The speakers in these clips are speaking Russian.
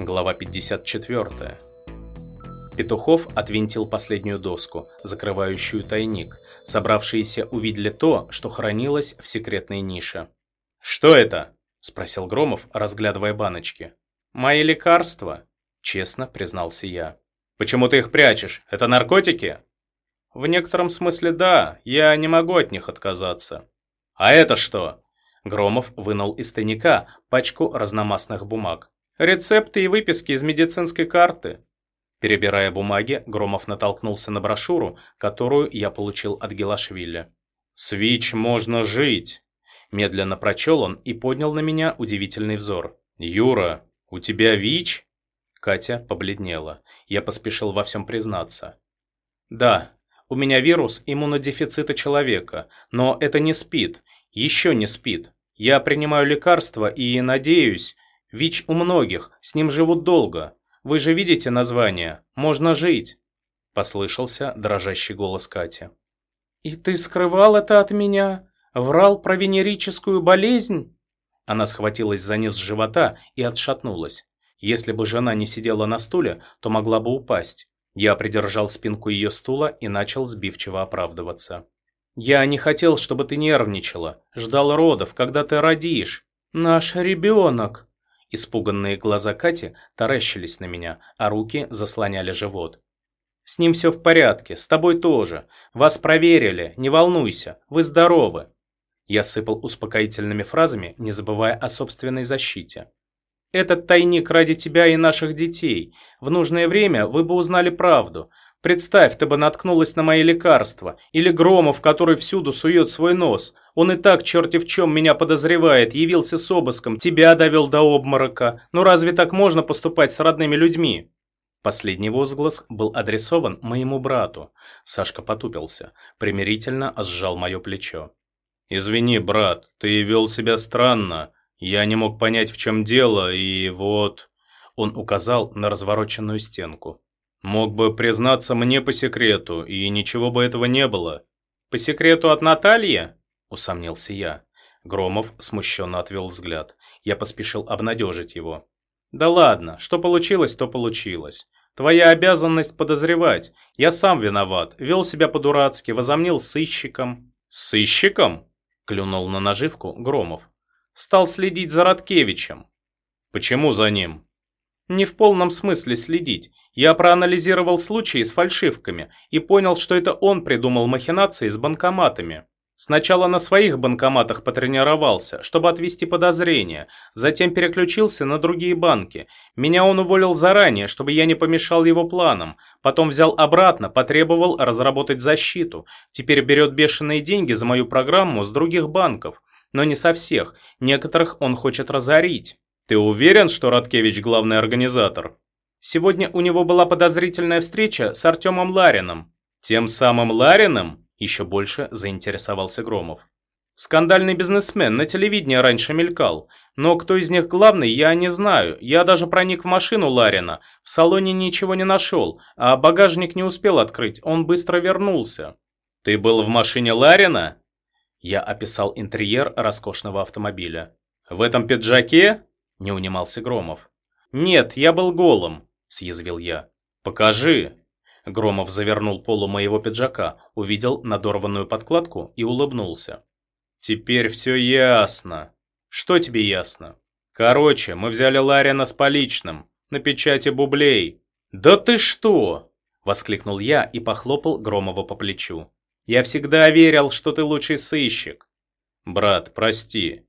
Глава 54. Петухов отвинтил последнюю доску, закрывающую тайник. Собравшиеся увидели то, что хранилось в секретной нише. «Что это?» – спросил Громов, разглядывая баночки. «Мои лекарства», – честно признался я. «Почему ты их прячешь? Это наркотики?» «В некотором смысле да, я не могу от них отказаться». «А это что?» Громов вынул из тайника пачку разномастных бумаг. «Рецепты и выписки из медицинской карты». Перебирая бумаги, Громов натолкнулся на брошюру, которую я получил от Гелашвили. «С ВИЧ можно жить!» Медленно прочел он и поднял на меня удивительный взор. «Юра, у тебя ВИЧ?» Катя побледнела. Я поспешил во всем признаться. «Да, у меня вирус иммунодефицита человека, но это не СПИД, еще не СПИД. Я принимаю лекарства и надеюсь, ВИЧ у многих, с ним живут долго. Вы же видите название «Можно жить», – послышался дрожащий голос Кати. «И ты скрывал это от меня? Врал про венерическую болезнь?» Она схватилась за низ живота и отшатнулась. Если бы жена не сидела на стуле, то могла бы упасть. Я придержал спинку ее стула и начал сбивчиво оправдываться. «Я не хотел, чтобы ты нервничала. Ждал родов, когда ты родишь. Наш ребенок!» Испуганные глаза Кати таращились на меня, а руки заслоняли живот. «С ним все в порядке, с тобой тоже. Вас проверили, не волнуйся, вы здоровы». Я сыпал успокоительными фразами, не забывая о собственной защите. Этот тайник ради тебя и наших детей. В нужное время вы бы узнали правду. Представь, ты бы наткнулась на мои лекарства. Или Громов, который всюду сует свой нос. Он и так черти в чем меня подозревает, явился с обыском, тебя довел до обморока. Ну разве так можно поступать с родными людьми? Последний возглас был адресован моему брату. Сашка потупился, примирительно сжал мое плечо. «Извини, брат, ты вел себя странно. Я не мог понять, в чем дело, и вот...» Он указал на развороченную стенку. «Мог бы признаться мне по секрету, и ничего бы этого не было». «По секрету от Натальи?» – усомнился я. Громов смущенно отвел взгляд. Я поспешил обнадежить его. «Да ладно, что получилось, то получилось. Твоя обязанность подозревать. Я сам виноват, вел себя по-дурацки, возомнил сыщиком». «Сыщиком?» – клюнул на наживку Громов. Стал следить за Радкевичем. Почему за ним? Не в полном смысле следить. Я проанализировал случаи с фальшивками и понял, что это он придумал махинации с банкоматами. Сначала на своих банкоматах потренировался, чтобы отвести подозрения, затем переключился на другие банки. Меня он уволил заранее, чтобы я не помешал его планам. Потом взял обратно, потребовал разработать защиту. Теперь берет бешеные деньги за мою программу с других банков. Но не со всех, некоторых он хочет разорить. Ты уверен, что Радкевич главный организатор? Сегодня у него была подозрительная встреча с Артемом Лариным. Тем самым Лариным? Еще больше заинтересовался Громов. Скандальный бизнесмен на телевидении раньше мелькал, но кто из них главный, я не знаю. Я даже проник в машину Ларина, в салоне ничего не нашел, а багажник не успел открыть, он быстро вернулся. Ты был в машине Ларина? Я описал интерьер роскошного автомобиля. «В этом пиджаке?» – не унимался Громов. «Нет, я был голым», – съязвил я. «Покажи». Громов завернул полу моего пиджака, увидел надорванную подкладку и улыбнулся. «Теперь все ясно». «Что тебе ясно?» «Короче, мы взяли Ларина с поличным, на печати бублей». «Да ты что!» – воскликнул я и похлопал Громова по плечу. Я всегда верил, что ты лучший сыщик. Брат, прости.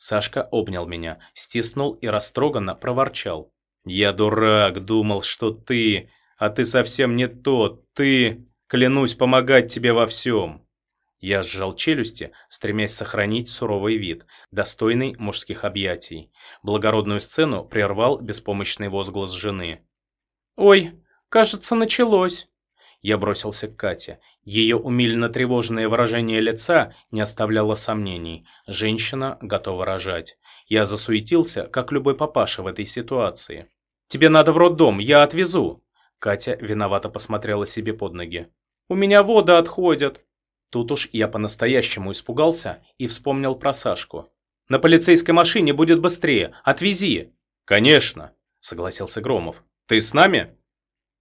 Сашка обнял меня, стиснул и растроганно проворчал. Я дурак, думал, что ты, а ты совсем не тот, ты... Клянусь помогать тебе во всем. Я сжал челюсти, стремясь сохранить суровый вид, достойный мужских объятий. Благородную сцену прервал беспомощный возглас жены. «Ой, кажется, началось». Я бросился к Кате. Ее умильно тревожное выражение лица не оставляло сомнений. Женщина готова рожать. Я засуетился, как любой папаша в этой ситуации. «Тебе надо в роддом, я отвезу!» Катя виновато посмотрела себе под ноги. «У меня воды отходят!» Тут уж я по-настоящему испугался и вспомнил про Сашку. «На полицейской машине будет быстрее, отвези!» «Конечно!» согласился Громов. «Ты с нами?»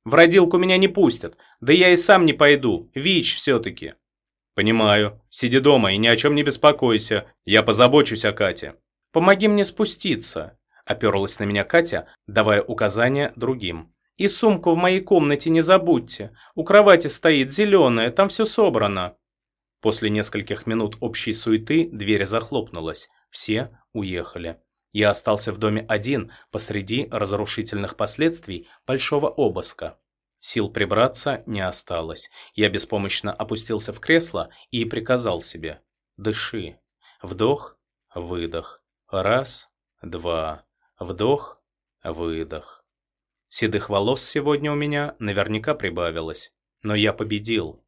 «В родилку меня не пустят, да я и сам не пойду, ВИЧ все-таки». «Понимаю. Сиди дома и ни о чем не беспокойся. Я позабочусь о Кате». «Помоги мне спуститься», — оперлась на меня Катя, давая указания другим. «И сумку в моей комнате не забудьте. У кровати стоит зеленая, там все собрано». После нескольких минут общей суеты дверь захлопнулась. Все уехали. Я остался в доме один посреди разрушительных последствий большого обыска. Сил прибраться не осталось. Я беспомощно опустился в кресло и приказал себе «Дыши». Вдох, выдох. Раз, два. Вдох, выдох. Седых волос сегодня у меня наверняка прибавилось. Но я победил.